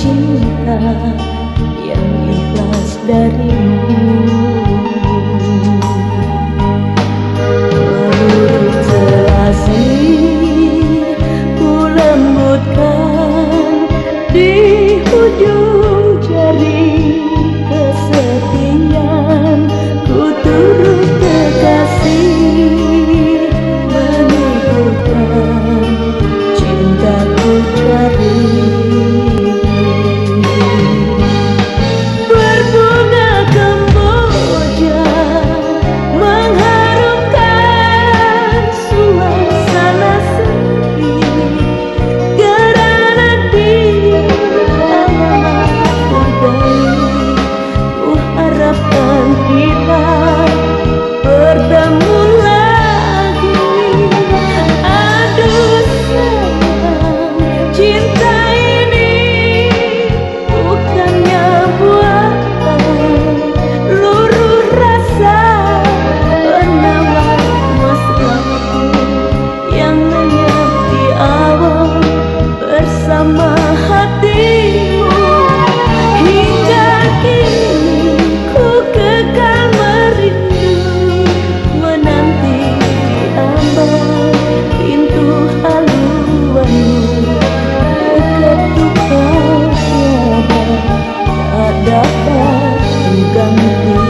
cinta yang ikhlas darimu. dan